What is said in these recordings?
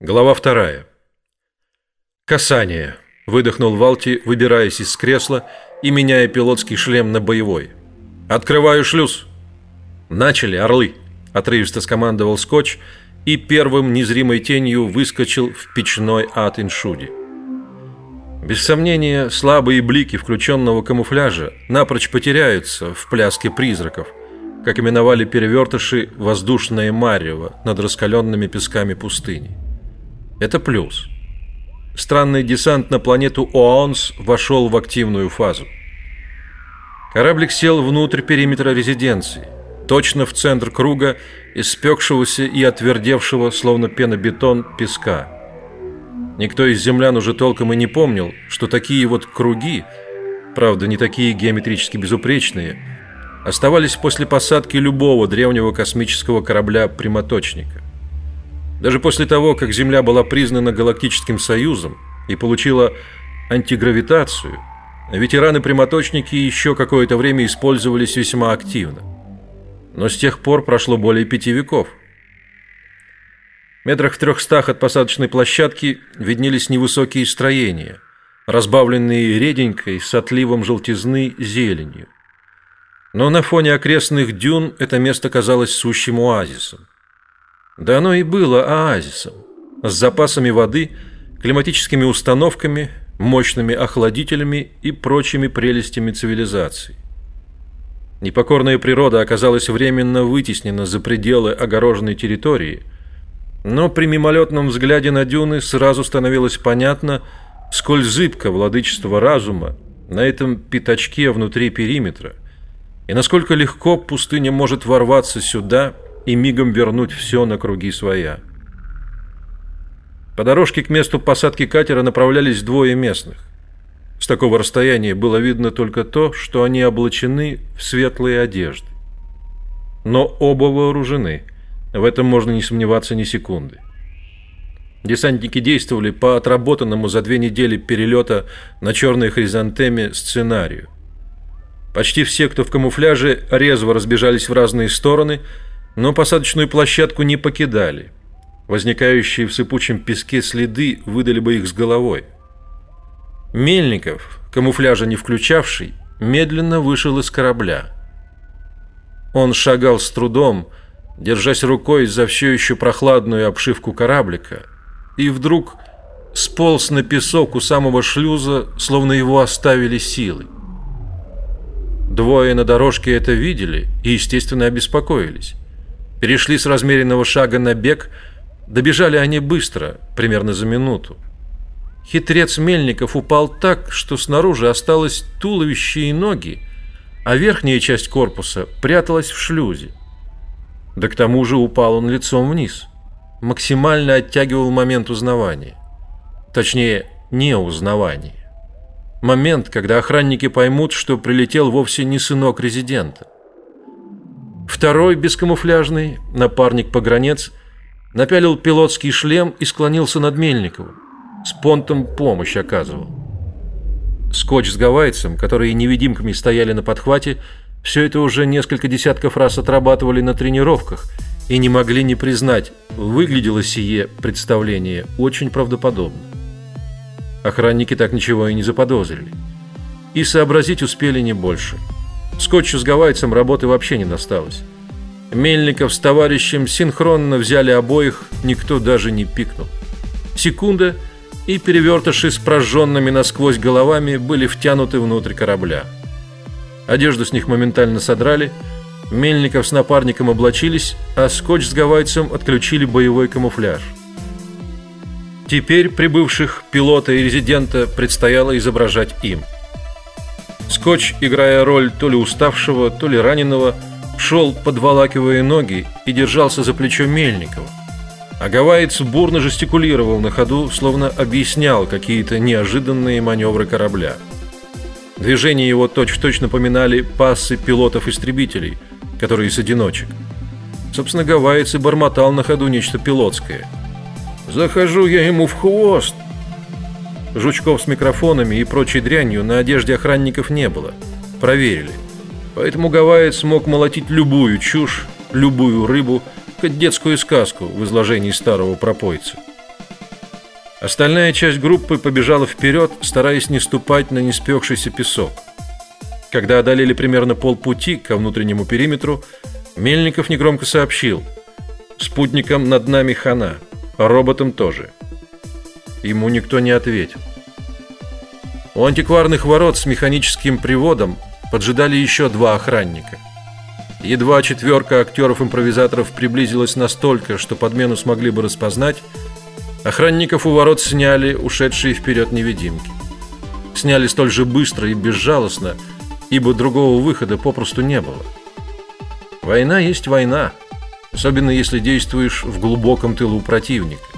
Глава вторая. Касание. Выдохнул Валти, выбираясь из кресла и меняя пилотский шлем на боевой. Открываю шлюз. Начали, орлы. Отрывисто скомандовал Скотч и первым незримой тенью выскочил в печной ад Иншуди. Без сомнения, слабые блики включенного камуфляжа напрочь потеряются в пляске призраков, как именовали перевертыши воздушное марево над раскаленными песками пустыни. Это плюс. Странный десант на планету Оонс вошел в активную фазу. Кораблик сел внутрь периметра резиденции, точно в центр круга испекшегося и отвердевшего, словно пенобетон, песка. Никто из землян уже толком и не помнил, что такие вот круги, правда, не такие геометрически безупречные, оставались после посадки любого древнего космического корабля-прямоточника. Даже после того, как Земля была признана галактическим союзом и получила антигравитацию, ветераны-прямоточники еще какое-то время использовались весьма активно. Но с тех пор прошло более пяти веков. Метрах в трехстах от посадочной площадки виднелись невысокие строения, разбавленные реденькой с отливом желтизны зеленью. Но на фоне окрестных дюн это место казалось сущим оазисом. Да оно и было оазисом, с запасами воды, климатическими установками, мощными охладителями и прочими прелестями цивилизации. Непокорная природа оказалась временно вытеснена за пределы огороженной территории, но при мимолетном взгляде на дюны сразу становилось понятно, сколь зыбко владычество разума на этом пятачке внутри периметра, и насколько легко пустыня может ворваться сюда и мигом вернуть все на круги своя. По дорожке к месту посадки катера направлялись двое местных. С такого расстояния было видно только то, что они облачены в светлые одежды. Но оба вооружены. В этом можно не сомневаться ни секунды. Десантники действовали по отработанному за две недели перелета на черной хризантеме сценарию. Почти все, кто в камуфляже, резво разбежались в разные стороны – но посадочную площадку не покидали. Возникающие в сыпучем песке следы выдали бы их с головой. Мельников, камуфляжа не включавший, медленно вышел из корабля. Он шагал с трудом, держась рукой за все еще прохладную обшивку кораблика, и вдруг сполз на песок у самого шлюза, словно его оставили силы. Двое на дорожке это видели и, естественно, обеспокоились перешли с размеренного шага на бег, добежали они быстро, примерно за минуту. Хитрец Мельников упал так, что снаружи осталось туловище и ноги, а верхняя часть корпуса пряталась в шлюзе. Да к тому же упал он лицом вниз, максимально оттягивал момент узнавания. Точнее, неузнавания. Момент, когда охранники поймут, что прилетел вовсе не сынок резидента. Второй, бескамуфляжный, напарник-погранец, напялил пилотский шлем и склонился над Мельниковым. С понтом помощь оказывал. Скотч с гавайцем, которые невидимками стояли на подхвате, все это уже несколько десятков раз отрабатывали на тренировках и не могли не признать, выглядело сие представление очень правдоподобно. Охранники так ничего и не заподозрили. И сообразить успели не больше – Скотчу с гавайцем работы вообще не досталось. Мельников с товарищем синхронно взяли обоих, никто даже не пикнул. Секунда, и перевертыши с прожженными насквозь головами были втянуты внутрь корабля. Одежду с них моментально содрали, Мельников с напарником облачились, а Скотч с гавайцем отключили боевой камуфляж. Теперь прибывших пилота и резидента предстояло изображать им – Скотч, играя роль то ли уставшего, то ли раненого, шел, подволакивая ноги и держался за плечо Мельникова. А гавайец бурно жестикулировал на ходу, словно объяснял какие-то неожиданные маневры корабля. Движения его точь-в-точь напоминали пассы пилотов-истребителей, которые с одиночек. Собственно, гавайец и бормотал на ходу нечто пилотское. «Захожу я ему в хвост, Жучков с микрофонами и прочей дрянью на одежде охранников не было. Проверили. Поэтому гавайец смог молотить любую чушь, любую рыбу, хоть детскую сказку в изложении старого пропойца. Остальная часть группы побежала вперед, стараясь не ступать на неспекшийся песок. Когда одолели примерно полпути к внутреннему периметру, Мельников негромко сообщил: "Спутникам над нами хана, а роботам тоже". Ему никто не ответил. У антикварных ворот с механическим приводом поджидали еще два охранника. Едва четверка актеров-импровизаторов приблизилась настолько, что подмену смогли бы распознать, охранников у ворот сняли ушедшие вперед невидимки. Сняли столь же быстро и безжалостно, ибо другого выхода попросту не было. Война есть война, особенно если действуешь в глубоком тылу противника.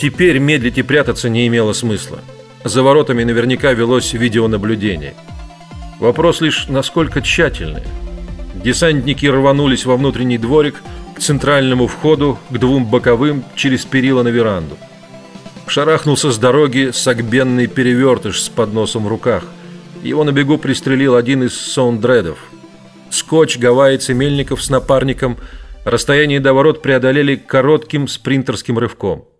Теперь медлить и прятаться не имело смысла. За воротами наверняка велось видеонаблюдение. Вопрос лишь, насколько тщательное. Десантники рванулись во внутренний дворик, к центральному входу, к двум боковым, через перила на веранду. Шарахнулся с дороги сагбенный перевертыш с подносом в руках. Его на бегу пристрелил один из саундредов. Скотч, гавайец и Мельников с напарником расстояние до ворот преодолели коротким спринтерским рывком –